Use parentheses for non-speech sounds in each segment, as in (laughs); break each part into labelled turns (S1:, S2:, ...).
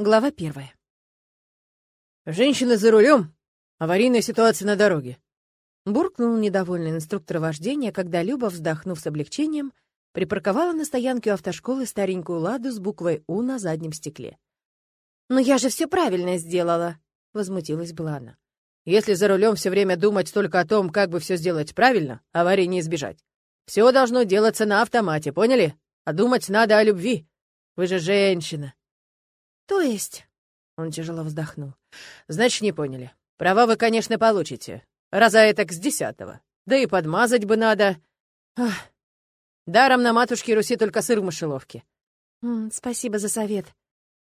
S1: Глава первая.
S2: «Женщина за рулем. Аварийная ситуация на дороге».
S1: Буркнул недовольный инструктор вождения, когда Люба, вздохнув с облегчением, припарковала на стоянке у автошколы старенькую «Ладу» с буквой «У» на заднем стекле. «Но я же все правильно сделала!» — возмутилась была она.
S2: «Если за рулем все время думать только о том, как бы все сделать правильно, аварии не избежать. Все должно делаться на автомате, поняли? А думать надо о любви. Вы же женщина.
S1: «То есть?»
S2: — он тяжело вздохнул. «Значит, не поняли. Права вы, конечно, получите. Раза это с десятого. Да и подмазать бы надо. Ах. Даром на матушке Руси только сыр в мышеловке».
S1: М «Спасибо за совет».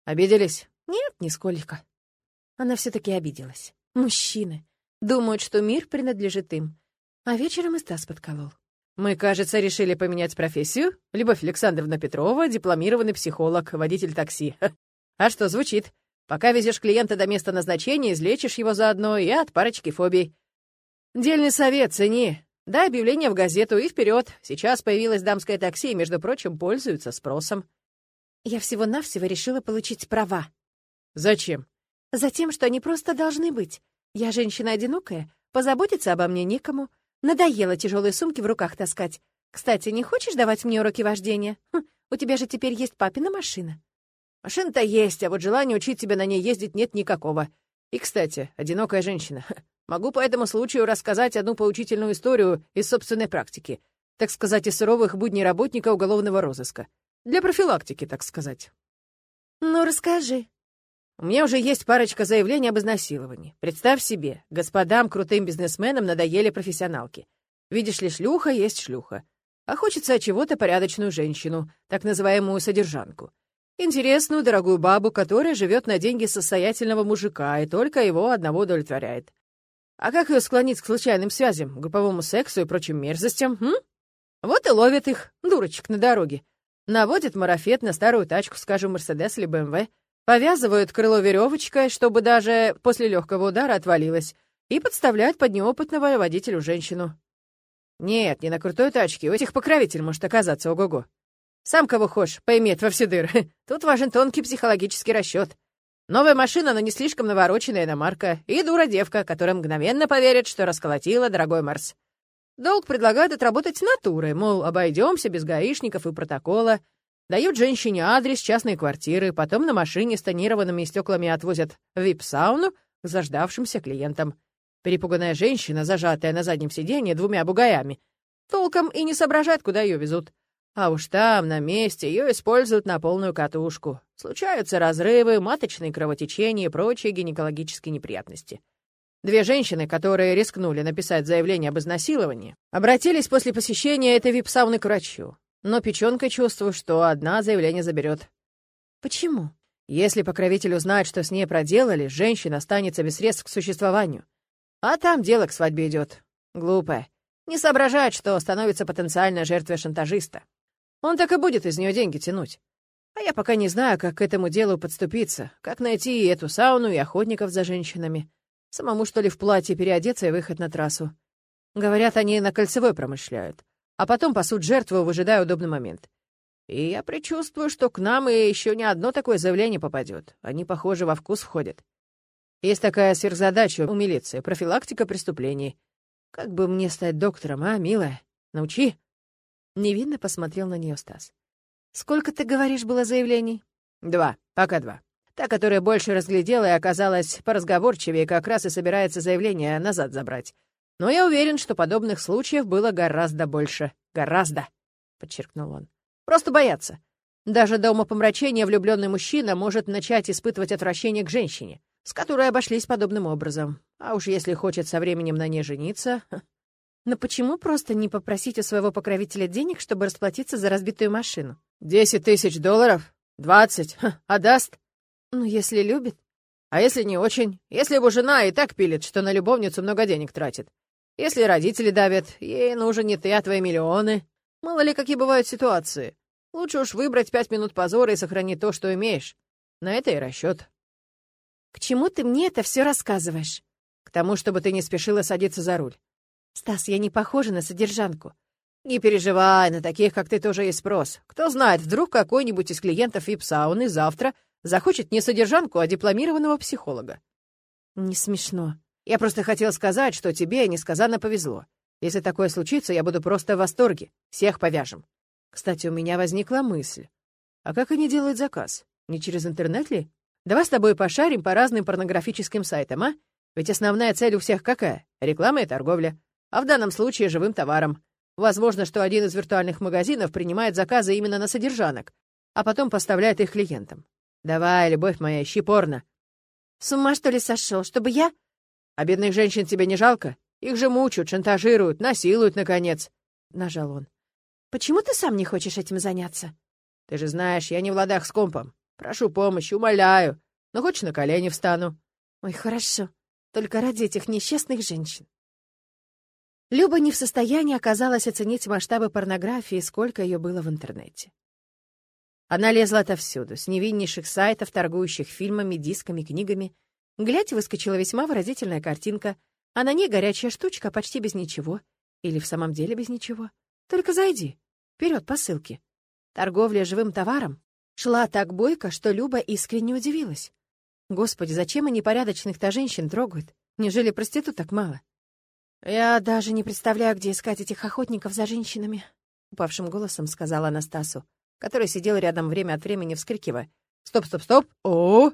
S2: «Обиделись?»
S1: «Нет, нисколько». Она все таки обиделась. «Мужчины. Думают, что мир принадлежит им. А вечером и Стас подколол.
S2: «Мы, кажется, решили поменять профессию. Любовь Александровна Петрова, дипломированный психолог, водитель такси. (laughs) А что, звучит? Пока везешь клиента до места назначения, излечишь его заодно и от парочки фобий. Дельный совет, цени. Дай объявление в газету и вперед. Сейчас появилось дамское такси и, между прочим, пользуются спросом.
S1: Я всего-навсего решила получить права.
S2: Зачем?
S1: Затем, что они просто должны быть. Я женщина одинокая, позаботиться обо мне некому. Надоело тяжелые сумки в руках таскать. Кстати, не хочешь давать мне уроки вождения? Хм, у тебя же теперь есть папина машина.
S2: Машина-то есть, а вот желания учить тебя на ней ездить нет никакого. И, кстати, одинокая женщина. (laughs) Могу по этому случаю рассказать одну поучительную историю из собственной практики. Так сказать, из суровых будней работника уголовного розыска. Для профилактики, так сказать.
S1: Ну, расскажи.
S2: У меня уже есть парочка заявлений об изнасиловании. Представь себе, господам крутым бизнесменам надоели профессионалки. Видишь ли, шлюха есть шлюха. А хочется от чего-то порядочную женщину, так называемую содержанку. Интересную, дорогую бабу, которая живет на деньги состоятельного мужика и только его одного удовлетворяет. А как ее склонить к случайным связям, групповому сексу и прочим мерзостям, м? Вот и ловят их, дурочек, на дороге. Наводят марафет на старую тачку, скажем, Мерседес или БМВ, повязывают крыло веревочкой, чтобы даже после легкого удара отвалилось, и подставляют под неопытного водителю женщину. Нет, не на крутой тачке, у этих покровитель может оказаться, ого-го. Сам кого хочешь, поиметь во все дыры. (laughs) Тут важен тонкий психологический расчет. Новая машина, но не слишком навороченная иномарка, и дура-девка, которая мгновенно поверит, что расколотила дорогой Марс. Долг предлагают отработать натурой, мол, обойдемся без гаишников и протокола. Дают женщине адрес частной квартиры, потом на машине с тонированными стеклами отвозят в вип-сауну к заждавшимся клиентам. Перепуганная женщина, зажатая на заднем сиденье двумя бугаями, толком и не соображает, куда ее везут. А уж там, на месте, ее используют на полную катушку. Случаются разрывы, маточные кровотечения и прочие гинекологические неприятности. Две женщины, которые рискнули написать заявление об изнасиловании, обратились после посещения этой вип-сауны к врачу. Но печенка чувствую, что одна заявление заберет.
S1: Почему?
S2: Если покровитель узнает, что с ней проделали, женщина останется без средств к существованию. А там дело к свадьбе идет. Глупая. Не соображает, что становится потенциальной жертвой шантажиста. Он так и будет из нее деньги тянуть. А я пока не знаю, как к этому делу подступиться, как найти и эту сауну, и охотников за женщинами. Самому, что ли, в платье переодеться и выехать на трассу. Говорят, они на кольцевой промышляют, а потом пасут жертву, выжидая удобный момент. И я предчувствую, что к нам и еще не одно такое заявление попадет. Они, похоже, во вкус входят. Есть такая сверхзадача у милиции — профилактика преступлений. Как бы мне стать доктором, а, милая? Научи.
S1: Невинно посмотрел на нее Стас. «Сколько, ты говоришь, было заявлений?»
S2: «Два. Пока два. Та, которая больше разглядела и оказалась поразговорчивее, как раз и собирается заявление назад забрать. Но я уверен, что подобных случаев было гораздо больше. Гораздо!» — подчеркнул он. «Просто боятся. Даже до умопомрачения влюбленный мужчина может начать испытывать отвращение к женщине, с которой обошлись подобным образом. А уж если хочет со временем на ней жениться,
S1: но почему просто не попросить у своего покровителя денег, чтобы расплатиться за разбитую машину?
S2: Десять тысяч долларов? Двадцать? А даст?
S1: Ну, если любит.
S2: А если не очень? Если его жена и так пилит, что на любовницу много денег тратит? Если родители давят, ей нужен не ты, а твои миллионы. Мало ли, какие бывают ситуации. Лучше уж выбрать пять минут позора и сохранить то, что имеешь. На это и расчет.
S1: К чему ты мне это все рассказываешь?
S2: К тому, чтобы ты не спешила садиться за руль.
S1: «Стас, я не похожа на содержанку».
S2: «Не переживай, на таких, как ты, тоже есть спрос. Кто знает, вдруг какой-нибудь из клиентов вип-сауны завтра захочет не содержанку, а дипломированного психолога.
S1: Не смешно.
S2: Я просто хотел сказать, что тебе несказанно повезло. Если такое случится, я буду просто в восторге. Всех повяжем. Кстати, у меня возникла мысль. А как они делают заказ? Не через интернет ли? Давай с тобой пошарим по разным порнографическим сайтам, а? Ведь основная цель у всех какая? Реклама и торговля. А в данном случае живым товаром. Возможно, что один из виртуальных магазинов принимает заказы именно на содержанок, а потом поставляет их клиентам. Давай, любовь моя, ищи порно.
S1: С ума, что ли, сошел? Чтобы я...
S2: А бедных женщин тебе не жалко? Их же мучают, шантажируют, насилуют, наконец. Нажал он.
S1: Почему ты сам не хочешь этим заняться?
S2: Ты же знаешь, я не в ладах с компом. Прошу помощи, умоляю. Но хочешь, на колени встану.
S1: Ой, хорошо. Только ради этих несчастных женщин. Люба не в состоянии оказалась оценить масштабы порнографии, сколько ее было в интернете. Она лезла отовсюду, с невиннейших сайтов, торгующих фильмами, дисками, книгами. Глядь, выскочила весьма выразительная картинка, а на ней горячая штучка почти без ничего. Или в самом деле без ничего. Только зайди. Вперед по ссылке. Торговля живым товаром шла так бойко, что Люба искренне удивилась. Господи, зачем они порядочных-то женщин трогают? Неужели проституток мало? Я даже не представляю, где искать этих охотников за женщинами, упавшим голосом сказала Анастасу который сидел рядом время от времени, вскрикивая. «Стоп, стоп, стоп! О!»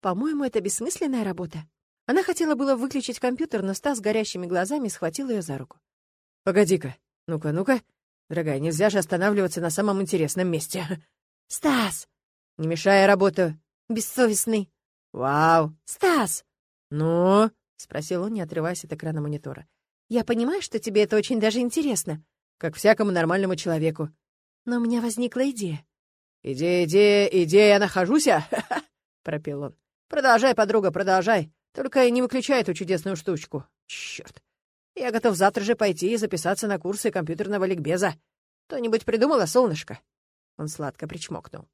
S1: «По-моему, это бессмысленная работа». Она хотела было выключить компьютер, но Стас горящими глазами схватил ее за руку.
S2: «Погоди-ка, ну-ка, ну-ка. Дорогая, нельзя же останавливаться на самом интересном месте». (laughs)
S1: «Стас!»
S2: «Не мешай работу».
S1: «Бессовестный».
S2: «Вау!»
S1: «Стас!»
S2: «Ну?»
S1: — спросил он, не отрываясь от экрана монитора. «Я понимаю, что тебе это очень даже интересно».
S2: «Как всякому нормальному человеку».
S1: Но у меня возникла идея.
S2: «Идея, идея, идея, я нахожусь, а?» (laughs) — пропел он. «Продолжай, подруга, продолжай. Только не выключай эту чудесную штучку. Черт. Я готов завтра же пойти и записаться на курсы компьютерного ликбеза. Кто-нибудь придумала, солнышко?» Он сладко причмокнул.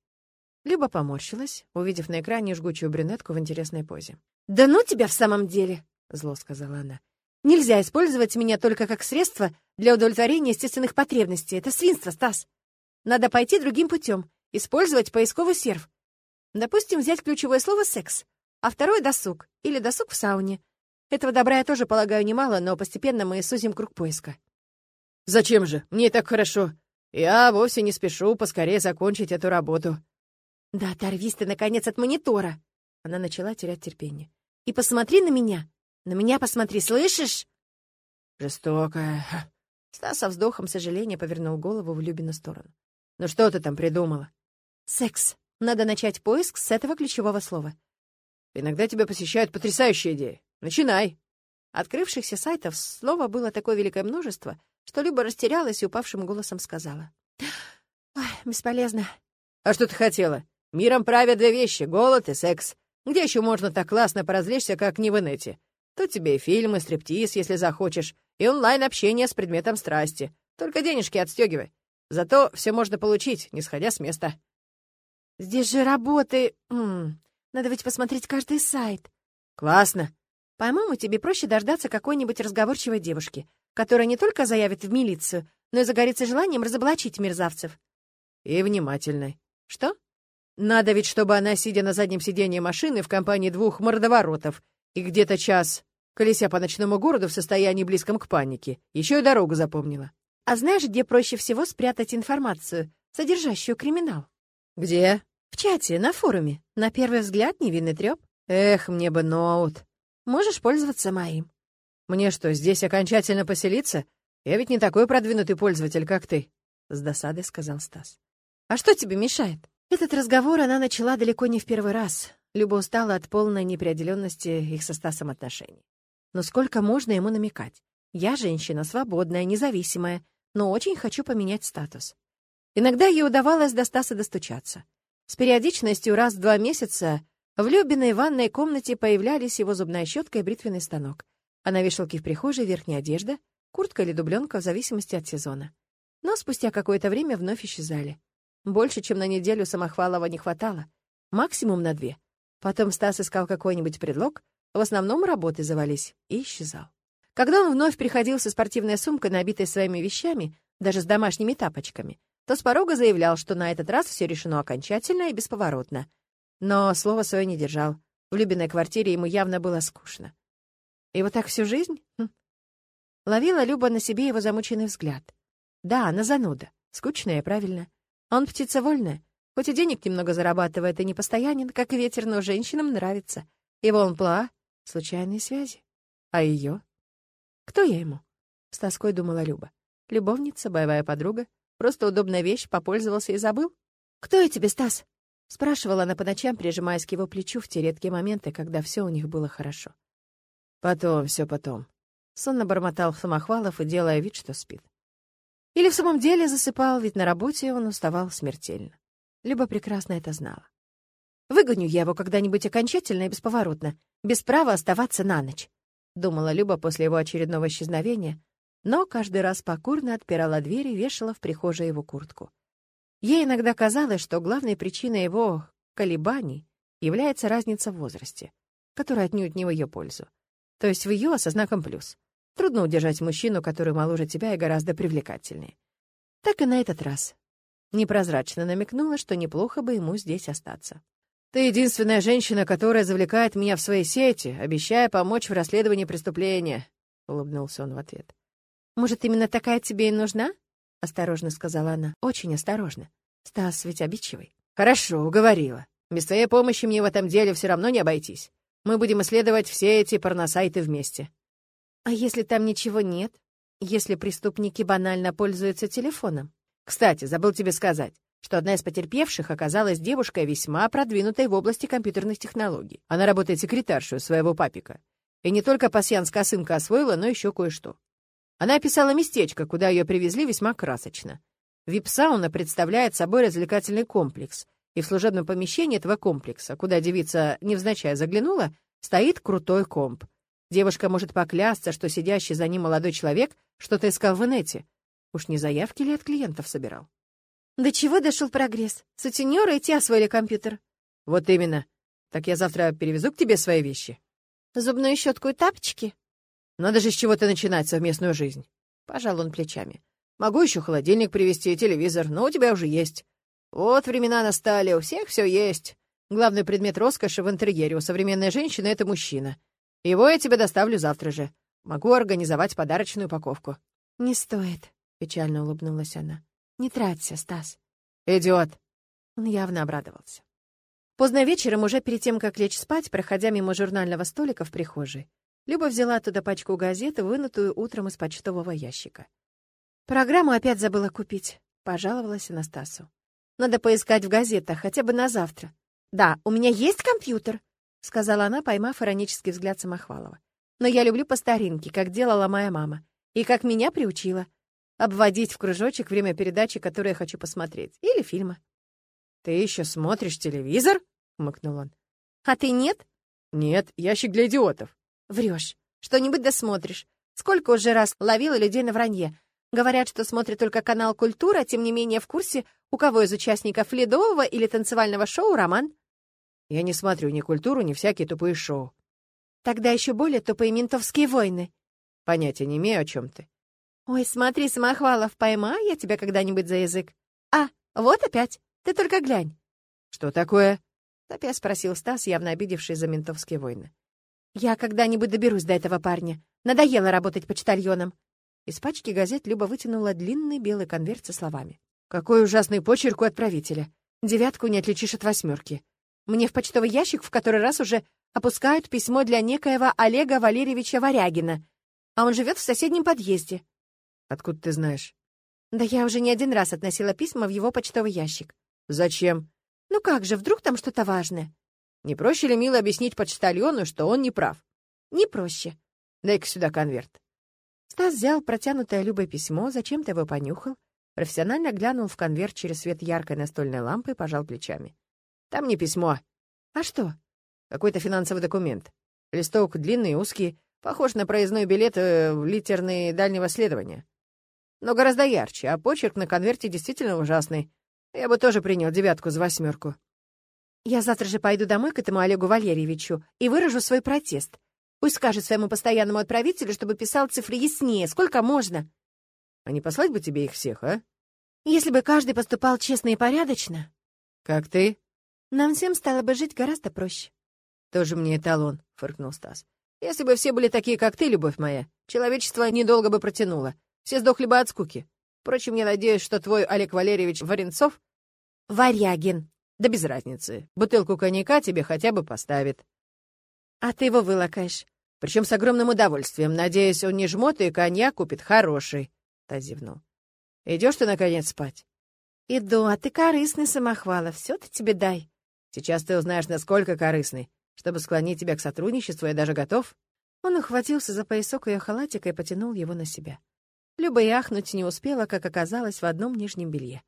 S1: Люба поморщилась, увидев на экране жгучую брюнетку в интересной позе. «Да ну тебя в самом деле!» — зло сказала она. «Нельзя использовать меня только как средство для удовлетворения естественных потребностей. Это свинство, Стас. Надо пойти другим путем, использовать поисковый серв. Допустим, взять ключевое слово «секс», а второе — «досуг» или «досуг в сауне». Этого добра я тоже полагаю немало, но постепенно мы сузим круг поиска.
S2: «Зачем же? Мне так хорошо. Я вовсе не спешу поскорее закончить эту работу».
S1: «Да оторвись ты, наконец, от монитора!» Она начала терять терпение. «И посмотри на меня! На меня посмотри, слышишь?»
S2: «Жестокая...»
S1: Стас со вздохом сожаления повернул голову в Любину сторону.
S2: Ну что ты там придумала?
S1: Секс. Надо начать поиск с этого ключевого слова.
S2: Иногда тебя посещают потрясающие идеи. Начинай.
S1: Открывшихся сайтов слова было такое великое множество, что Люба растерялась и упавшим голосом сказала. «Ой, бесполезно».
S2: «А что ты хотела? Миром правят две вещи — голод и секс. Где еще можно так классно поразвлечься, как не в инете? Тут тебе и фильмы, стриптиз, если захочешь, и онлайн-общение с предметом страсти. Только денежки отстегивай. Зато все можно получить, не сходя с места.
S1: Здесь же работы... М -м, надо ведь посмотреть каждый сайт.
S2: Классно.
S1: По-моему, тебе проще дождаться какой-нибудь разговорчивой девушки, которая не только заявит в милицию, но и загорится желанием разоблачить мерзавцев.
S2: И внимательной.
S1: Что?
S2: Надо ведь, чтобы она, сидя на заднем сиденье машины в компании двух мордоворотов и где-то час, колеся по ночному городу в состоянии близком к панике, еще и дорогу запомнила.
S1: А знаешь, где проще всего спрятать информацию, содержащую криминал?
S2: Где?
S1: В чате, на форуме. На первый взгляд невинный трёп.
S2: Эх, мне бы ноут.
S1: Можешь пользоваться моим.
S2: Мне что, здесь окончательно поселиться? Я ведь не такой продвинутый пользователь, как ты, с досадой сказал Стас.
S1: А что тебе мешает? Этот разговор она начала далеко не в первый раз. Люба устала от полной неопределенности их со Стасом отношений. Но сколько можно ему намекать? Я женщина свободная, независимая, но очень хочу поменять статус. Иногда ей удавалось до Стаса достучаться. С периодичностью раз в два месяца в Любиной ванной комнате появлялись его зубная щетка и бритвенный станок, а на вешалке в прихожей верхняя одежда, куртка или дубленка в зависимости от сезона. Но спустя какое-то время вновь исчезали. Больше, чем на неделю Самохвалова не хватало. Максимум на две. Потом Стас искал какой-нибудь предлог, в основном работы завались, и исчезал. Когда он вновь приходил со спортивной сумкой, набитой своими вещами, даже с домашними тапочками, то с порога заявлял, что на этот раз все решено окончательно и бесповоротно. но слово свое не держал. В Любиной квартире ему явно было скучно. И вот так всю жизнь? Хм. Ловила Люба на себе его замученный взгляд. Да, она зануда. Скучная и правильно. Он птица вольная. Хоть и денег немного зарабатывает и не постоянен, как ветер, но женщинам нравится. Его амплуа — случайные связи. А ее? Кто я ему? С тоской думала Люба. Любовница, боевая подруга? Просто удобная вещь, попользовался и забыл? «Кто я тебе, Стас?» — спрашивала она по ночам, прижимаясь к его плечу в те редкие моменты, когда все у них было хорошо.
S2: «Потом, все потом», — сонно бормотал Самохвалов и делая вид, что спит.
S1: Или в самом деле засыпал, ведь на работе он уставал смертельно. Люба прекрасно это знала. «Выгоню я его когда-нибудь окончательно и бесповоротно, без права оставаться на ночь», — думала Люба после его очередного исчезновения, но каждый раз покорно отпирала дверь и вешала в прихожей его куртку. Ей иногда казалось, что главной причиной его колебаний является разница в возрасте, которая отнюдь не в ее пользу. То есть в ее со знаком плюс. Трудно удержать мужчину, который моложе тебя и гораздо привлекательнее. Так и на этот раз. Непрозрачно намекнула, что неплохо бы ему здесь остаться.
S2: «Ты единственная женщина, которая завлекает меня в свои сети, обещая помочь в расследовании преступления», — улыбнулся он в ответ.
S1: «Может, именно такая тебе и нужна?» — осторожно сказала она. «Очень осторожно. Стас ведь обидчивый».
S2: «Хорошо, уговорила. Без твоей помощи мне в этом деле все равно не обойтись. Мы будем исследовать все эти порносайты вместе».
S1: «А если там ничего нет? Если преступники банально пользуются телефоном?»
S2: «Кстати, забыл тебе сказать, что одна из потерпевших оказалась девушкой весьма продвинутой в области компьютерных технологий. Она работает секретаршей своего папика. И не только пасьянс-косынка освоила, но еще кое-что. Она описала местечко, куда ее привезли весьма красочно. Вип-сауна представляет собой развлекательный комплекс, и в служебном помещении этого комплекса, куда девица невзначай заглянула, стоит крутой комп. Девушка может поклясться, что сидящий за ним молодой человек что-то искал в инете. Уж не заявки ли от клиентов собирал?
S1: До чего дошел прогресс? Сутенеры и те освоили компьютер.
S2: Вот именно. Так я завтра перевезу к тебе свои вещи.
S1: Зубную щетку и тапочки?
S2: Надо же с чего-то начинать совместную жизнь. Пожал он плечами. Могу еще холодильник привезти, телевизор, но у тебя уже есть. Вот времена настали, у всех все есть. Главный предмет роскоши в интерьере у современной женщины — это мужчина. Его я тебе доставлю завтра же. Могу организовать подарочную упаковку.
S1: «Не стоит», — печально улыбнулась она. «Не траться, Стас».
S2: «Идиот».
S1: Он явно обрадовался. Поздно вечером, уже перед тем, как лечь спать, проходя мимо журнального столика в прихожей, Люба взяла оттуда пачку газет, вынутую утром из почтового ящика. «Программу опять забыла купить», — пожаловалась Анастасу. «Надо поискать в газетах, хотя бы на завтра». «Да, у меня есть компьютер», — сказала она, поймав иронический взгляд Самохвалова. «Но я люблю по старинке, как делала моя мама, и как меня приучила. Обводить в кружочек время передачи, которую я хочу посмотреть, или фильма».
S2: «Ты еще смотришь телевизор?» — хмыкнул он.
S1: «А ты нет?»
S2: «Нет, ящик для идиотов».
S1: Врешь. Что-нибудь досмотришь. Сколько уже раз ловила людей на вранье. Говорят, что смотрят только канал «Культура», тем не менее в курсе, у кого из участников ледового или танцевального шоу роман.
S2: Я не смотрю ни культуру, ни всякие тупые шоу.
S1: Тогда еще более тупые ментовские войны.
S2: Понятия не имею, о чем ты.
S1: Ой, смотри, Самохвалов, поймаю я тебя когда-нибудь за язык. А, вот опять. Ты только глянь.
S2: Что такое?
S1: Опять спросил Стас, явно обидевший за ментовские войны. «Я когда-нибудь доберусь до этого парня. Надоело работать почтальоном». Из пачки газет Люба вытянула длинный белый конверт со словами.
S2: «Какой ужасный почерк у отправителя. Девятку не отличишь от восьмерки.
S1: Мне в почтовый ящик в который раз уже опускают письмо для некоего Олега Валерьевича Варягина, а он живет в соседнем подъезде».
S2: «Откуда ты знаешь?»
S1: «Да я уже не один раз относила письма в его почтовый ящик».
S2: «Зачем?»
S1: «Ну как же, вдруг там что-то важное?»
S2: Не проще ли, мило, объяснить почтальону, что он не прав?
S1: Не проще.
S2: Дай-ка сюда конверт.
S1: Стас взял протянутое Любой письмо, зачем-то его понюхал, профессионально глянул в конверт через свет яркой настольной лампы и пожал плечами.
S2: Там не письмо.
S1: А что?
S2: Какой-то финансовый документ. Листок длинный, узкий, похож на проездной билет э, в литерные дальнего следования. Но гораздо ярче, а почерк на конверте действительно ужасный. Я бы тоже принял девятку за восьмерку.
S1: Я завтра же пойду домой к этому Олегу Валерьевичу и выражу свой протест. Пусть скажет своему постоянному отправителю, чтобы писал цифры яснее, сколько можно.
S2: А не послать бы тебе их всех, а?
S1: Если бы каждый поступал честно и порядочно.
S2: Как ты?
S1: Нам всем стало бы жить гораздо проще.
S2: Тоже мне эталон, фыркнул Стас. Если бы все были такие, как ты, любовь моя, человечество недолго бы протянуло. Все сдохли бы от скуки. Впрочем, я надеюсь, что твой Олег Валерьевич Варенцов...
S1: Варягин.
S2: Да без разницы. Бутылку коньяка тебе хотя бы поставит.
S1: А ты его вылакаешь.
S2: Причем с огромным удовольствием. Надеюсь, он не жмот и коньяк купит хороший. Та зевнул. Идешь ты, наконец, спать?
S1: Иду, а ты корыстный самохвала. Все-то тебе дай.
S2: Сейчас ты узнаешь, насколько корыстный. Чтобы склонить тебя к сотрудничеству, я даже готов.
S1: Он ухватился за поясок ее халатика и потянул его на себя. Люба и ахнуть не успела, как оказалось в одном нижнем белье.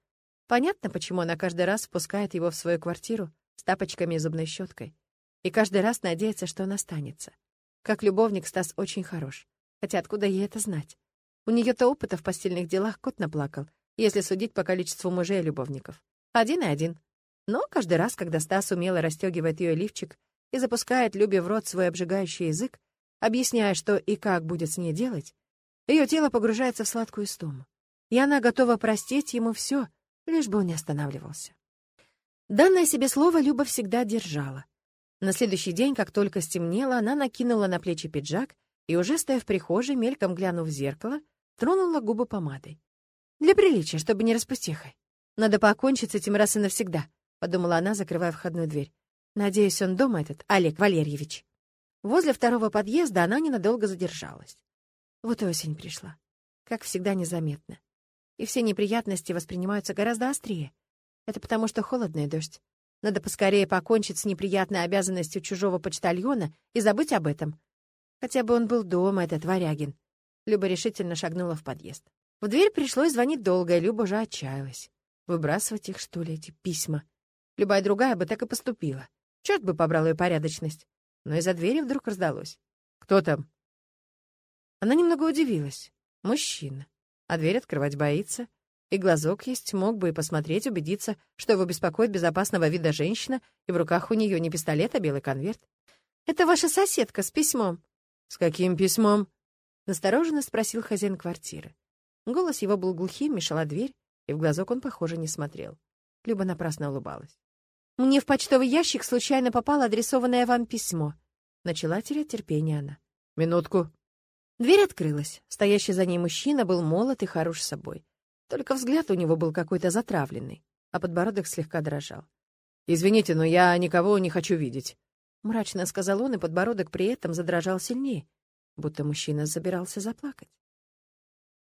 S1: Понятно, почему она каждый раз впускает его в свою квартиру с тапочками и зубной щеткой. И каждый раз надеется, что он останется. Как любовник Стас очень хорош. Хотя откуда ей это знать? У нее-то опыта в постельных делах кот наплакал, если судить по количеству мужей и любовников. Один и один. Но каждый раз, когда Стас умело расстегивает ее лифчик и запускает Любе в рот свой обжигающий язык, объясняя, что и как будет с ней делать, ее тело погружается в сладкую стому. И она готова простить ему все, лишь бы он не останавливался. Данное себе слово Люба всегда держала. На следующий день, как только стемнело, она накинула на плечи пиджак и, уже стоя в прихожей, мельком глянув в зеркало, тронула губы помадой. «Для приличия, чтобы не распустихой. Надо покончить с этим раз и навсегда», — подумала она, закрывая входную дверь. «Надеюсь, он дома, этот Олег Валерьевич». Возле второго подъезда она ненадолго задержалась. Вот и осень пришла. Как всегда, незаметно. И все неприятности воспринимаются гораздо острее. Это потому, что холодный дождь. Надо поскорее покончить с неприятной обязанностью чужого почтальона и забыть об этом. Хотя бы он был дома, этот Варягин. Люба решительно шагнула в подъезд. В дверь пришлось звонить долго, и Люба уже отчаялась. Выбрасывать их, что ли, эти письма? Любая другая бы так и поступила. Черт бы побрал ее порядочность. Но из-за двери вдруг раздалось. «Кто там?» Она немного удивилась. Мужчина. А дверь открывать боится. И глазок есть, мог бы и посмотреть, убедиться, что его беспокоит безопасного вида женщина, и в руках у нее не пистолет, а белый конверт. «Это ваша соседка с письмом». «С каким письмом?» — настороженно спросил хозяин квартиры. Голос его был глухим, мешала дверь, и в глазок он, похоже, не смотрел. Люба напрасно улыбалась. «Мне в почтовый ящик случайно попало адресованное вам письмо». Начала терять терпение она.
S2: «Минутку».
S1: Дверь открылась. Стоящий за ней мужчина был молод и хорош собой. Только взгляд у него был какой-то затравленный, а подбородок слегка дрожал.
S2: «Извините, но я никого не хочу видеть», —
S1: мрачно сказал он, и подбородок при этом задрожал сильнее, будто мужчина забирался заплакать.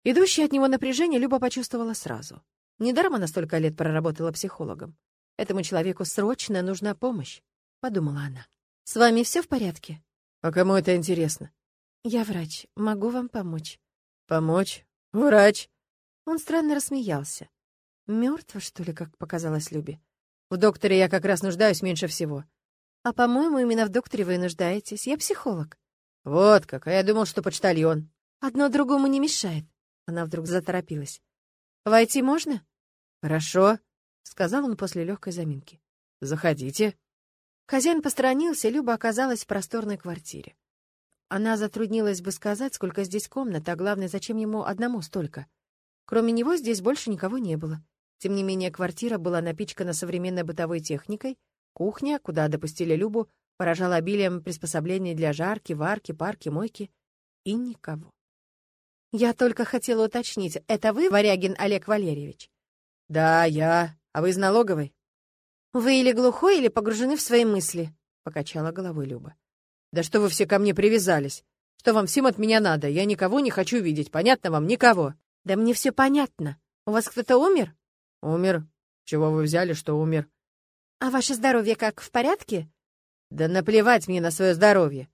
S1: Идущее от него напряжение Люба почувствовала сразу. Недаром она столько лет проработала психологом. Этому человеку срочно нужна помощь, — подумала она. «С вами все в порядке?»
S2: «А кому это интересно?»
S1: «Я врач. Могу вам помочь».
S2: «Помочь? Врач?»
S1: Он странно рассмеялся. Мертво, что ли, как показалось Любе?
S2: В докторе я как раз нуждаюсь меньше всего.
S1: А, по-моему, именно в докторе вы нуждаетесь. Я психолог.
S2: Вот как, а я думал, что почтальон.
S1: Одно другому не мешает. Она вдруг заторопилась. Войти можно?
S2: Хорошо,
S1: сказал он после легкой заминки.
S2: Заходите.
S1: Хозяин посторонился, Люба оказалась в просторной квартире. Она затруднилась бы сказать, сколько здесь комнат, а главное, зачем ему одному столько. Кроме него здесь больше никого не было. Тем не менее, квартира была напичкана современной бытовой техникой, кухня, куда допустили Любу, поражала обилием приспособлений для жарки, варки, парки, мойки. И никого. «Я только хотела уточнить, это вы, Варягин Олег Валерьевич?»
S2: «Да, я. А вы из налоговой?»
S1: «Вы или глухой, или погружены в свои мысли», — покачала головой Люба.
S2: «Да что вы все ко мне привязались? Что вам всем от меня надо? Я никого не хочу видеть, понятно вам? Никого!»
S1: Да мне все понятно. У вас кто-то умер?
S2: Умер. Чего вы взяли, что умер?
S1: А ваше здоровье как, в порядке?
S2: Да наплевать мне на свое здоровье.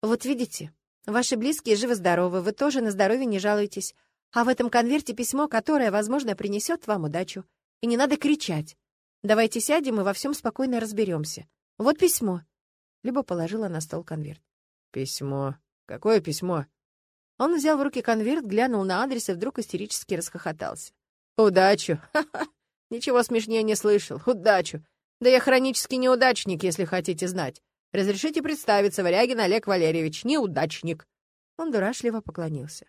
S1: Вот видите, ваши близкие живы-здоровы, вы тоже на здоровье не жалуетесь. А в этом конверте письмо, которое, возможно, принесет вам удачу. И не надо кричать. Давайте сядем и во всем спокойно разберемся. Вот письмо. Люба положила на стол конверт.
S2: Письмо. Какое письмо?
S1: Он взял в руки конверт, глянул на адрес и вдруг истерически расхохотался.
S2: «Удачу! Ха-ха! (laughs) Ничего смешнее не слышал. Удачу! Да я хронический неудачник, если хотите знать. Разрешите представиться, Варягин Олег Валерьевич, неудачник!»
S1: Он дурашливо поклонился.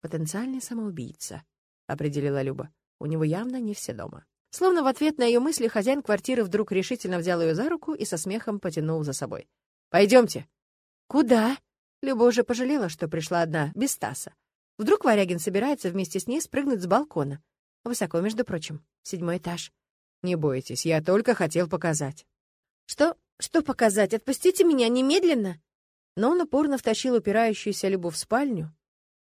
S1: «Потенциальный самоубийца», — определила Люба. «У него явно не все дома». Словно в ответ на ее мысли хозяин квартиры вдруг решительно взял ее за руку и со смехом потянул за собой. «Пойдемте». «Куда?» Люба уже пожалела, что пришла одна, без Стаса. Вдруг Варягин собирается вместе с ней спрыгнуть с балкона. Высоко, между прочим, седьмой этаж.
S2: «Не бойтесь, я только хотел показать».
S1: «Что? Что показать? Отпустите меня немедленно!» Но он упорно втащил упирающуюся Любу в спальню.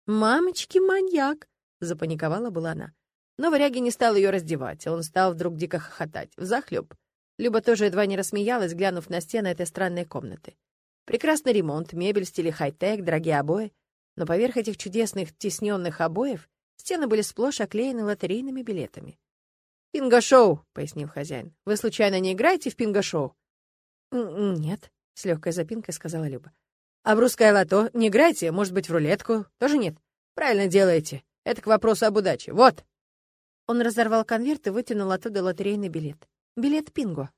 S1: «Мамочки, маньяк!» — запаниковала была она. Но Варяги не стал ее раздевать, он стал вдруг дико хохотать, взахлеб. Люба тоже едва не рассмеялась, глянув на стены этой странной комнаты. Прекрасный ремонт, мебель в стиле хай-тек, дорогие обои. Но поверх этих чудесных тесненных обоев стены были сплошь оклеены лотерейными билетами.
S2: «Пинго-шоу», — пояснил хозяин. «Вы случайно не играете в пинго-шоу?»
S1: «Нет», — с легкой запинкой сказала Люба.
S2: «А в русское лото не играете? Может быть, в рулетку? Тоже нет? Правильно делаете. Это к вопросу об удаче. Вот!»
S1: Он разорвал конверт и вытянул оттуда лотерейный билет. Билет Пинго.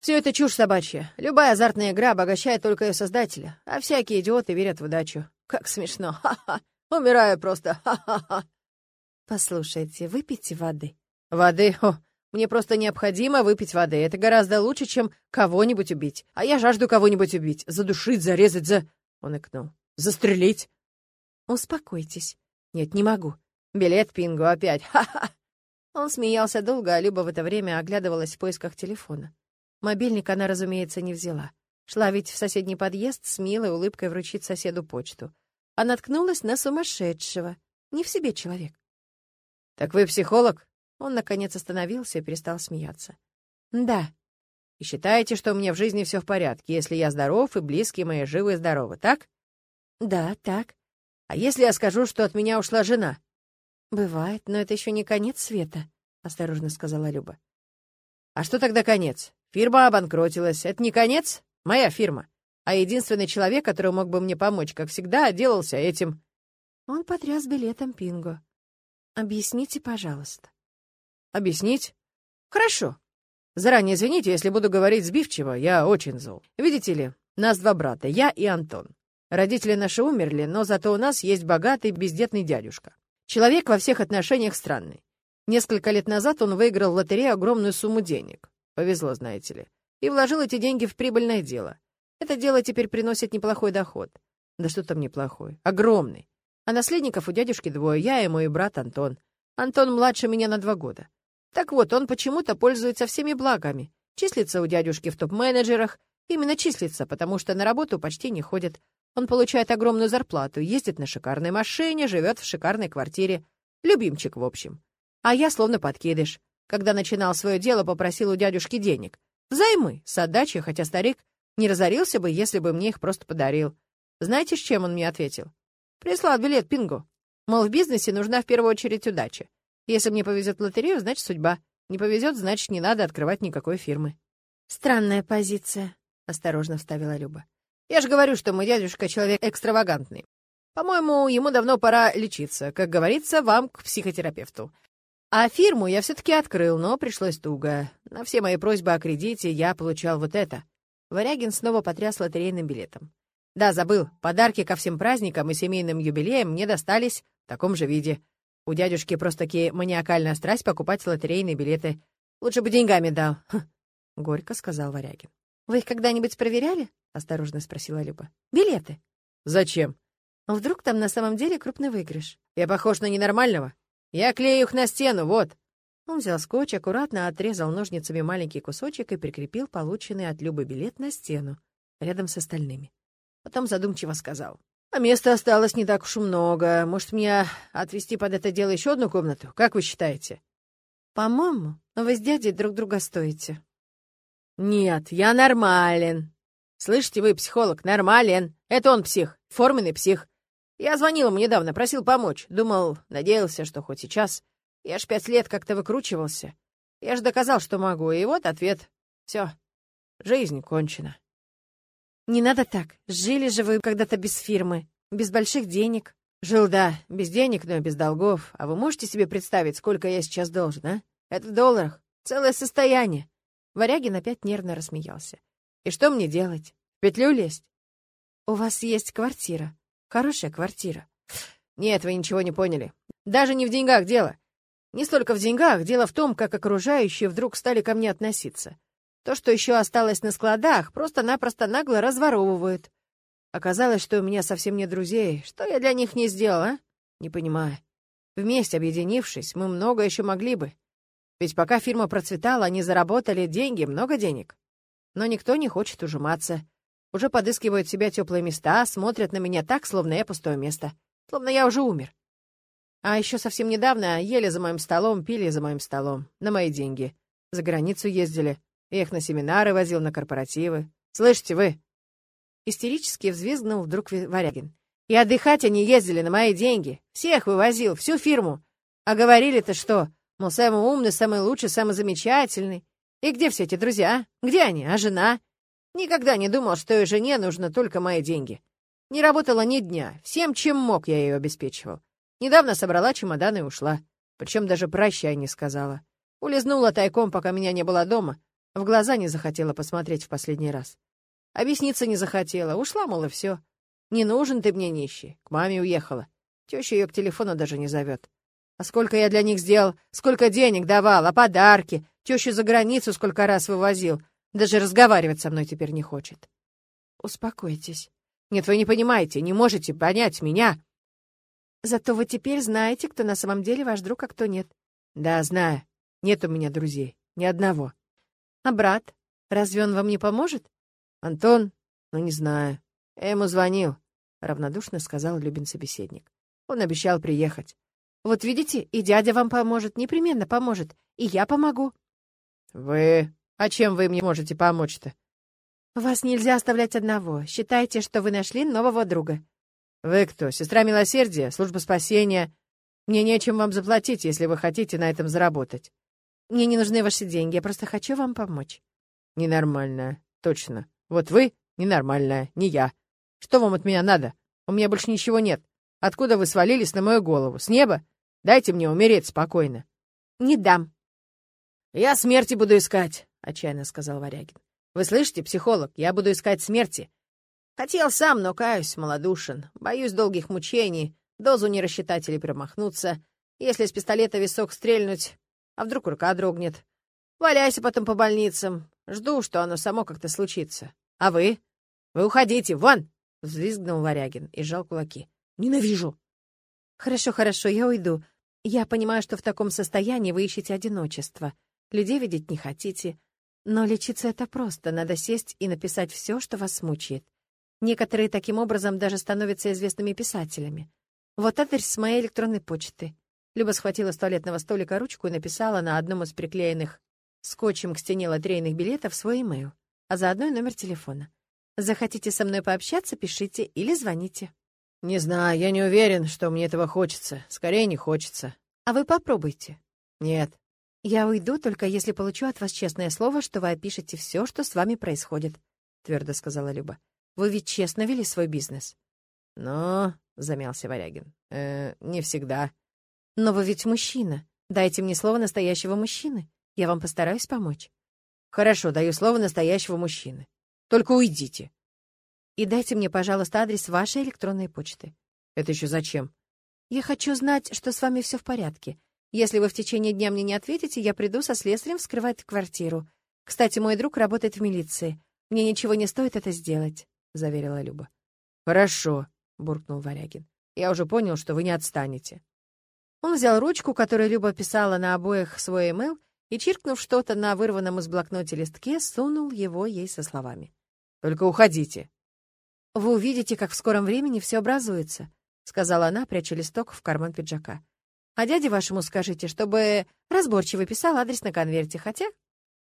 S2: Все это чушь собачья. Любая азартная игра обогащает только ее создателя, а всякие идиоты верят в удачу. Как смешно. (laughs) Ха-ха. Умираю просто. Ха-ха-ха.
S1: Послушайте, выпейте воды.
S2: Воды? О, мне просто необходимо выпить воды. Это гораздо лучше, чем кого-нибудь убить. А я жажду кого-нибудь убить. Задушить, зарезать, за... Он икнул. Застрелить.
S1: Успокойтесь. Нет, не могу.
S2: Билет Пингу опять. Ха-ха.
S1: Он смеялся долго, а Люба в это время оглядывалась в поисках телефона. Мобильник она, разумеется, не взяла. Шла ведь в соседний подъезд с милой улыбкой вручить соседу почту. А наткнулась на сумасшедшего. Не в себе человек.
S2: «Так вы психолог?»
S1: Он, наконец, остановился и перестал смеяться.
S2: «Да». «И считаете, что у меня в жизни все в порядке, если я здоров и близкие мои живы и здоровы, так?»
S1: «Да, так».
S2: «А если я скажу, что от меня ушла жена?»
S1: «Бывает, но это еще не конец света», — осторожно сказала Люба.
S2: «А что тогда конец? Фирма обанкротилась. Это не конец? Моя фирма. А единственный человек, который мог бы мне помочь, как всегда, отделался этим».
S1: Он потряс билетом Пинго. «Объясните, пожалуйста».
S2: «Объяснить? Хорошо. Заранее извините, если буду говорить сбивчиво, я очень зол. Видите ли, нас два брата, я и Антон. Родители наши умерли, но зато у нас есть богатый бездетный дядюшка. Человек во всех отношениях странный. Несколько лет назад он выиграл в лотерею огромную сумму денег. Повезло, знаете ли. И вложил эти деньги в прибыльное дело. Это дело теперь приносит неплохой доход. Да что там неплохой? Огромный. А наследников у дядюшки двое, я и мой брат Антон. Антон младше меня на два года. Так вот, он почему-то пользуется всеми благами. Числится у дядюшки в топ-менеджерах. Именно числится, потому что на работу почти не ходит. Он получает огромную зарплату, ездит на шикарной машине, живет в шикарной квартире. Любимчик, в общем. А я словно подкидыш. Когда начинал свое дело, попросил у дядюшки денег. Взаймы, с отдачей, хотя старик не разорился бы, если бы мне их просто подарил. Знаете, с чем он мне ответил? Прислал билет Пингу. Мол, в бизнесе нужна в первую очередь удача. Если мне повезет в лотерею, значит судьба. Не повезет, значит не надо открывать никакой фирмы.
S1: Странная позиция, осторожно вставила Люба.
S2: Я же говорю, что мой дядюшка человек экстравагантный. По-моему, ему давно пора лечиться, как говорится, вам к психотерапевту. А фирму я все-таки открыл, но пришлось туго. На все мои просьбы о кредите я получал вот это. Варягин снова потряс лотерейным билетом. Да, забыл, подарки ко всем праздникам и семейным юбилеям мне достались в таком же виде. У дядюшки просто-таки маниакальная страсть покупать лотерейные билеты. Лучше бы деньгами дал. Хм, — горько сказал Варягин.
S1: «Вы их когда-нибудь проверяли?» — осторожно спросила Люба. «Билеты».
S2: «Зачем?»
S1: «А вдруг там на самом деле крупный выигрыш?»
S2: «Я похож на ненормального? Я клею их на стену, вот».
S1: Он взял скотч, аккуратно отрезал ножницами маленький кусочек и прикрепил полученный от Любы билет на стену, рядом с остальными.
S2: Потом задумчиво сказал. «А места осталось не так уж много. Может, мне отвезти под это дело еще одну комнату? Как вы считаете?»
S1: «По-моему, вы с дядей друг друга стоите»,
S2: «Нет, я нормален. Слышите вы, психолог, нормален. Это он псих, форменный псих. Я звонил ему недавно, просил помочь. Думал, надеялся, что хоть сейчас. Я ж пять лет как-то выкручивался. Я ж доказал, что могу, и вот ответ. Все, жизнь кончена».
S1: «Не надо так. Жили же вы когда-то без фирмы, без больших денег».
S2: «Жил, да, без денег, но без долгов. А вы можете себе представить, сколько я сейчас должен, а? Это в долларах. Целое состояние.
S1: Варягин опять нервно рассмеялся.
S2: «И что мне делать? В петлю лезть?»
S1: «У вас есть квартира. Хорошая квартира».
S2: «Нет, вы ничего не поняли. Даже не в деньгах дело. Не столько в деньгах, дело в том, как окружающие вдруг стали ко мне относиться. То, что еще осталось на складах, просто-напросто нагло разворовывают. Оказалось, что у меня совсем нет друзей. Что я для них не сделал, а? Не понимаю. Вместе, объединившись, мы много еще могли бы. Ведь пока фирма процветала, они заработали деньги, много денег. Но никто не хочет ужиматься. Уже подыскивают себя теплые места, смотрят на меня так, словно я пустое место. Словно я уже умер. А еще совсем недавно ели за моим столом, пили за моим столом. На мои деньги. За границу ездили. Я их на семинары возил, на корпоративы. Слышите вы?» Истерически взвизгнул вдруг Варягин. «И отдыхать они ездили на мои деньги. Всех вывозил, всю фирму. А говорили-то что? Мол, самый умный, самый лучший, самый замечательный. И где все эти друзья? Где они? А жена? Никогда не думал, что и жене нужно только мои деньги. Не работала ни дня. Всем, чем мог, я ее обеспечивал. Недавно собрала чемодан и ушла. Причем даже прощай не сказала. Улизнула тайком, пока меня не было дома. В глаза не захотела посмотреть в последний раз. Объясниться не захотела. Ушла, мол, и все. Не нужен ты мне нищий. К маме уехала. Теща ее к телефону даже не зовет. А сколько я для них сделал, сколько денег давал, а подарки. Тещу за границу сколько раз вывозил. Даже разговаривать со мной теперь не хочет. Успокойтесь. Нет, вы не понимаете, не можете понять меня. Зато вы теперь знаете, кто на самом деле ваш друг, а кто нет. Да, знаю. Нет у меня друзей. Ни одного. А брат? Разве он вам не поможет? Антон? Ну, не знаю. Я ему звонил. Равнодушно сказал Любин собеседник. Он обещал приехать. Вот видите, и дядя вам поможет, непременно поможет. И я помогу. Вы... А чем вы мне можете помочь-то? Вас нельзя оставлять одного. Считайте, что вы нашли нового друга. «Вы кто? Сестра милосердия? Служба спасения? Мне нечем вам заплатить, если вы хотите на этом заработать». «Мне не нужны ваши деньги, я просто хочу вам помочь». «Ненормальная, точно. Вот вы ненормальная, не я. Что вам от меня надо? У меня больше ничего нет. Откуда вы свалились на мою голову? С неба? Дайте мне умереть спокойно». «Не дам». «Я смерти буду искать», — отчаянно сказал Варягин. «Вы слышите, психолог, я буду искать смерти. Хотел сам, но каюсь, малодушен. Боюсь долгих мучений, дозу не рассчитать или промахнуться. Если с пистолета висок стрельнуть, а вдруг рука дрогнет. Валяйся потом по больницам. Жду, что оно само как-то случится. А вы? Вы уходите, вон! Взвизгнул Варягин и сжал кулаки. Ненавижу. Хорошо, хорошо, я уйду. Я понимаю, что в таком состоянии вы ищете одиночество. Людей видеть не хотите. Но лечиться это просто. Надо сесть и написать все, что вас мучает. Некоторые таким образом даже становятся известными писателями. Вот адрес моей электронной почты. Люба схватила с туалетного столика ручку и написала на одном из приклеенных скотчем к стене лотерейных билетов свой имейл, а заодно и номер телефона. Захотите со мной пообщаться, пишите или звоните. Не знаю, я не уверен, что мне этого хочется. Скорее, не хочется. А вы попробуйте. Нет. Я уйду, только если получу от вас честное слово, что вы опишете все, что с вами происходит, твердо сказала Люба. Вы ведь честно вели свой бизнес. Но, замялся Варягин, э, не всегда. Но вы ведь мужчина. Дайте мне слово настоящего мужчины. Я вам постараюсь помочь. Хорошо, даю слово настоящего мужчины. Только уйдите. И дайте мне, пожалуйста, адрес вашей электронной почты. Это еще зачем? Я хочу знать, что с вами все в порядке. Если вы в течение дня мне не ответите, я приду со слесарем вскрывать квартиру. Кстати, мой друг работает в милиции. Мне ничего не стоит это сделать. — заверила Люба. «Хорошо», — буркнул Варягин. «Я уже понял, что вы не отстанете». Он взял ручку, которую Люба писала на обоих свой эмейл, и, чиркнув что-то на вырванном из блокноте листке, сунул его ей со словами. «Только уходите». «Вы увидите, как в скором времени все образуется», — сказала она, пряча листок в карман пиджака. «А дяде вашему скажите, чтобы разборчиво писал адрес на конверте, хотя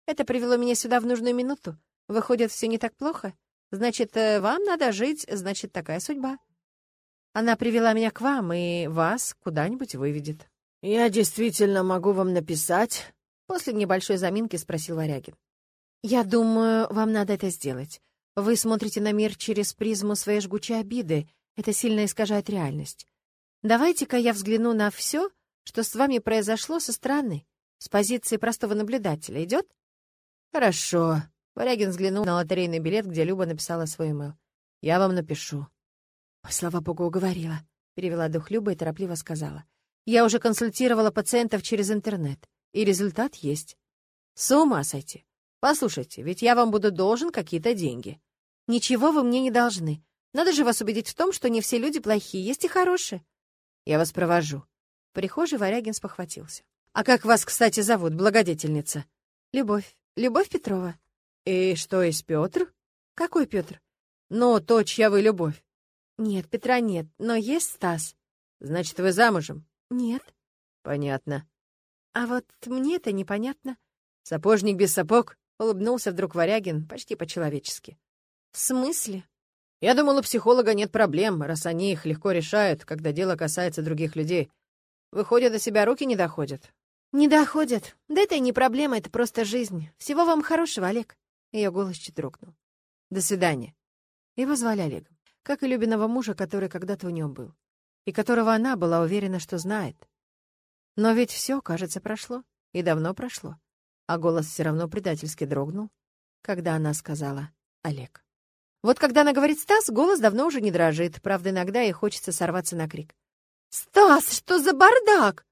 S2: это привело меня сюда в нужную минуту. Выходит, все не так плохо. Значит, э, вам надо жить, значит, такая судьба. Она привела меня к вам и вас куда-нибудь выведет. Я действительно могу вам написать? После небольшой заминки спросил Варягин. Я думаю, вам надо это сделать. Вы смотрите на мир через призму своей жгучей обиды. Это сильно искажает реальность. Давайте-ка я взгляну на все, что с вами произошло со стороны, с позиции простого наблюдателя. Идет? Хорошо, Варягин взглянул на лотерейный билет, где Люба написала свой имейл. «Я вам напишу». «Ой, слава богу, уговорила», — перевела дух Люба и торопливо сказала.
S1: Я уже консультировала пациентов через интернет, и результат есть. С ума сойти. Послушайте, ведь я вам буду должен какие-то деньги. Ничего вы мне не должны. Надо же вас убедить в том, что не все люди плохие, есть и хорошие. Я вас провожу. В Варягин спохватился. А как вас, кстати, зовут, благодетельница? Любовь. Любовь Петрова. И что есть Петр? Какой Петр? Ну, то, чья вы любовь. Нет, Петра нет, но есть Стас. Значит, вы замужем? Нет. Понятно. А вот мне это непонятно. Сапожник без сапог, улыбнулся вдруг Варягин почти по-человечески. В смысле? Я думал, у психолога нет проблем, раз они их легко решают, когда дело касается других людей. Выходят, до себя руки не доходят. Не доходят. Да это и не проблема, это просто жизнь. Всего вам хорошего, Олег. Ее голос чуть дрогнул. До свидания. Его звали Олегом, как и любимого мужа, который когда-то у нем был и которого она была уверена, что знает. Но ведь все, кажется, прошло, и давно прошло, а голос все равно предательски дрогнул, когда она сказала «Олег». Вот когда она говорит «Стас», голос давно уже не дрожит, правда, иногда ей хочется сорваться на крик. «Стас, что за бардак?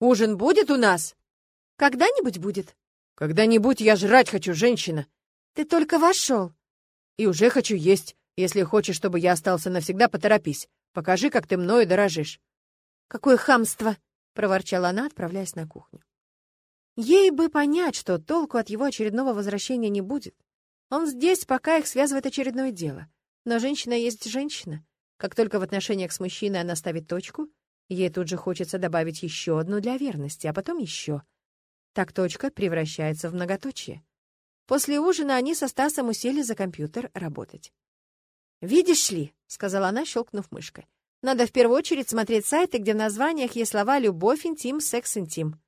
S1: Ужин будет у нас?» «Когда-нибудь будет?» «Когда-нибудь я жрать хочу, женщина!» «Ты только вошел!» «И уже хочу есть. Если хочешь, чтобы я остался навсегда, поторопись. Покажи, как ты мною дорожишь». «Какое хамство!» — проворчала она, отправляясь на кухню. Ей бы понять, что толку от его очередного возвращения не будет. Он здесь, пока их связывает очередное дело. Но женщина есть женщина. Как только в отношениях с мужчиной она ставит точку, ей тут же хочется добавить еще одну для верности, а потом еще. Так точка превращается в многоточие. После ужина они со Стасом усели за компьютер работать. «Видишь ли», — сказала она, щелкнув мышкой, «надо в первую очередь смотреть сайты, где в названиях есть слова «любовь», «интим», «секс», «интим».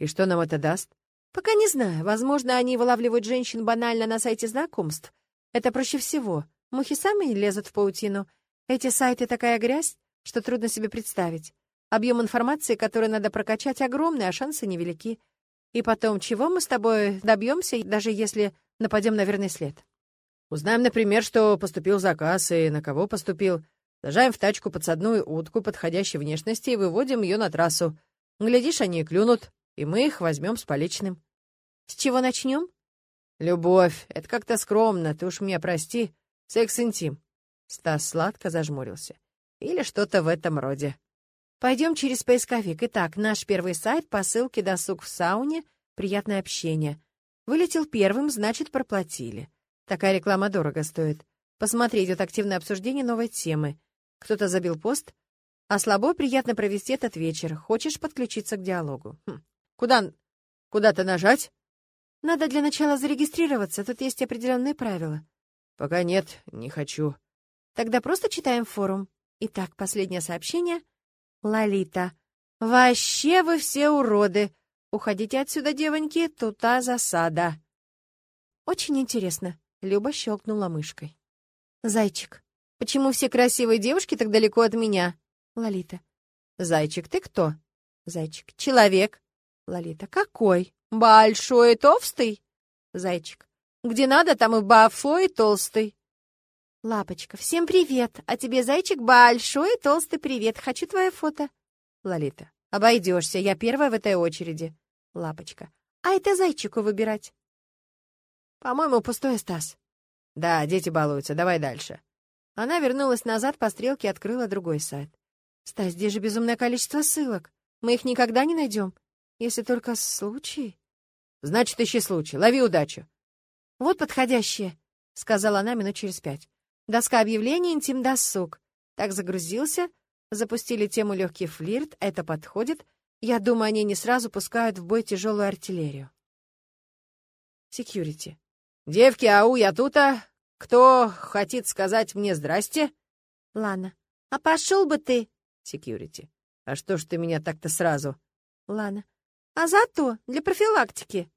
S1: И что нам это даст? Пока не знаю. Возможно, они вылавливают женщин банально на сайте знакомств. Это проще всего. Мухи сами лезут в паутину. Эти сайты такая грязь, что трудно себе представить. Объем информации, который надо прокачать, огромный, а шансы невелики. И потом, чего мы с тобой добьемся, даже если нападем на верный след? Узнаем, например, что поступил заказ и на кого поступил. Сажаем в тачку подсадную утку подходящей внешности и выводим ее на трассу. Глядишь, они клюнут, и мы их возьмем с поличным. С чего начнем? Любовь. Это как-то скромно, ты уж меня прости. Секс-интим. Стас сладко зажмурился. Или что-то в этом роде. Пойдем через поисковик. Итак, наш первый сайт по ссылке «Досуг в сауне. Приятное общение». Вылетел первым, значит, проплатили. Такая реклама дорого стоит. Посмотри, идет активное обсуждение новой темы. Кто-то забил пост. А слабо приятно провести этот вечер. Хочешь подключиться к диалогу? Хм. Куда? Куда-то нажать? Надо для начала зарегистрироваться. Тут есть определенные правила. Пока нет, не хочу. Тогда просто читаем форум. Итак, последнее сообщение. Лолита. Вообще вы все уроды. Уходите отсюда, девоньки, тута засада. Очень интересно. Люба щелкнула мышкой. «Зайчик, почему все красивые девушки так далеко от меня?» Лолита. «Зайчик, ты кто?» Зайчик. «Человек». Лолита. «Какой? Большой и толстый?» Зайчик. «Где надо, там и бафой и толстый». Лапочка. «Всем привет! А тебе, зайчик, большой и толстый привет. Хочу твое фото». Лолита. «Обойдешься, я первая в этой очереди». Лапочка. «А это зайчику выбирать». «По-моему, пустой Стас». «Да, дети балуются, давай дальше». Она вернулась назад по стрелке и открыла другой сайт. «Стас, здесь же безумное количество ссылок. Мы их никогда не найдем. Если только случай...» «Значит, ищи случай. Лови удачу». «Вот подходящее», — сказала она минут через пять. «Доска объявлений, интим-досуг». Так загрузился, запустили тему легкий флирт, это подходит. Я думаю, они не сразу пускают в бой тяжелую артиллерию. Секьюрити. «Девки, ау, я тут-то. Кто хочет сказать мне здрасте?» Лана. «А пошел бы ты!» Секьюрити. «А что ж ты меня так-то сразу?» Лана. «А зато для профилактики!»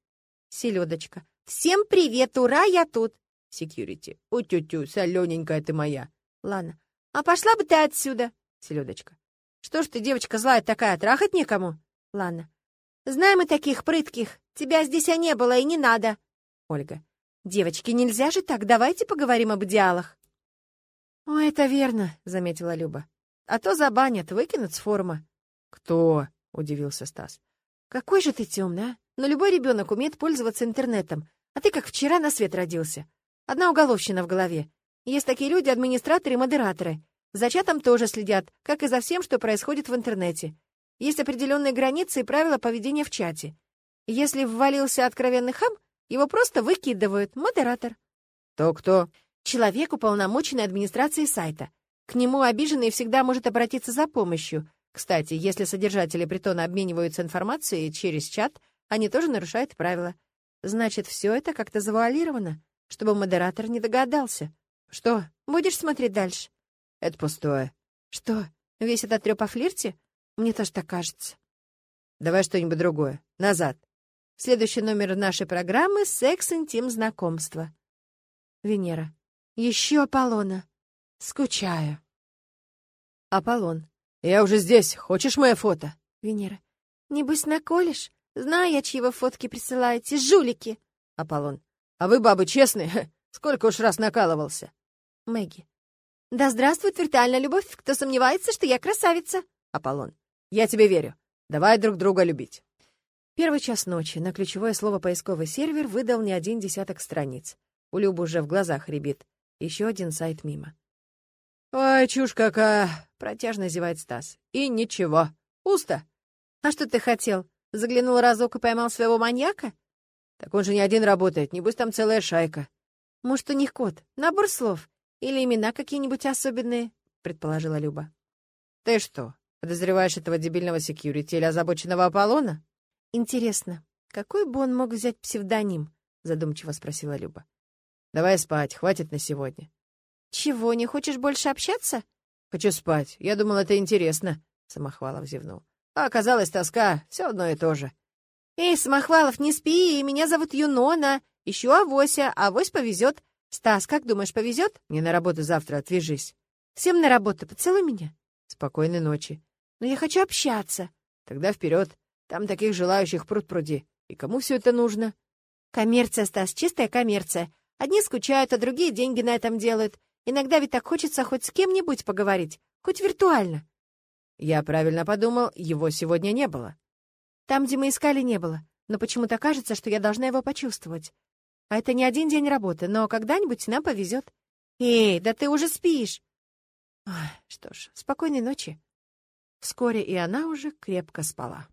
S1: Селедочка. «Всем привет, ура, я тут!» Секьюрити. «У-тю-тю, солененькая ты моя!» Лана. «А пошла бы ты отсюда!» Селедочка. «Что ж ты, девочка злая такая, трахать некому?» Лана. «Знаем мы таких прытких. Тебя здесь а не было и не надо!» Ольга. «Девочки, нельзя же так, давайте поговорим об идеалах». «О, это верно», — заметила Люба. «А то забанят, выкинут с форума».
S2: Кто? удивился Стас.
S1: Какой же ты темный, а? Но любой ребенок умеет пользоваться интернетом, а ты как вчера на свет родился. Одна уголовщина в голове. Есть такие люди, администраторы и модераторы. За чатом тоже следят, как и за всем, что происходит в интернете. Есть определенные границы и правила поведения в чате. Если ввалился откровенный хам, его просто выкидывают. Модератор.
S2: То-кто?
S1: Человек, уполномоченный администрацией сайта. К нему обиженный всегда может обратиться за помощью. Кстати, если содержатели притона обмениваются информацией через чат, они тоже нарушают правила. Значит, все это как-то завуалировано, чтобы модератор не догадался. Что, будешь смотреть дальше?
S2: Это пустое.
S1: Что, весь этот трёп о флирте? Мне тоже так кажется.
S2: Давай что-нибудь другое. Назад.
S1: Следующий номер нашей программы — секс, интим, знакомство. Венера. Еще Аполлона. Скучаю.
S2: Аполлон. Я уже здесь. Хочешь мое фото?
S1: Венера. Небось, наколешь? Знаю я, чьи вы фотки присылаете. Жулики.
S2: Аполлон. А вы, бабы, честные? Сколько уж раз накалывался?
S1: Мэгги. Да здравствует виртуальная любовь. Кто сомневается, что я красавица?
S2: Аполлон. Я тебе верю. Давай друг друга любить.
S1: Первый час ночи на ключевое слово поисковый сервер выдал не один десяток страниц. У Любы уже в глазах рябит. Еще один сайт мимо.
S2: «Ой, чушь какая!» — протяжно зевает Стас. «И ничего. Пусто».
S1: «А что ты хотел? Заглянул разок и поймал своего маньяка?»
S2: «Так он же не один работает, небось там целая шайка».
S1: «Может, у них код? Набор слов? Или имена какие-нибудь особенные?» — предположила Люба.
S2: «Ты что, подозреваешь этого дебильного секьюрити или озабоченного Аполлона?»
S1: «Интересно, какой бы он мог взять псевдоним?» — задумчиво спросила Люба.
S2: «Давай спать, хватит на сегодня».
S1: «Чего, не хочешь больше общаться?»
S2: «Хочу спать. Я думал, это интересно», — Самохвалов зевнул. «А оказалось, тоска. Все одно и то же».
S1: «Эй, Самохвалов, не спи, меня зовут Юнона. Ищу Авося, Авось повезет. Стас, как думаешь, повезет?
S2: Мне на работу завтра, отвяжись».
S1: «Всем на работу, поцелуй меня».
S2: «Спокойной ночи».
S1: «Но я хочу общаться».
S2: «Тогда вперед. Там таких желающих пруд-пруди. И кому все это нужно?»
S1: «Коммерция, Стас, чистая коммерция. Одни скучают, а другие деньги на этом делают. Иногда ведь так хочется хоть с кем-нибудь поговорить, хоть виртуально.
S2: Я правильно подумал, его сегодня не было.
S1: Там, где мы искали, не было. Но почему-то кажется, что я должна его почувствовать. А это не один день работы, но когда-нибудь нам повезет. Эй, да ты уже спишь. Ой, что ж, спокойной ночи. Вскоре и она уже крепко спала.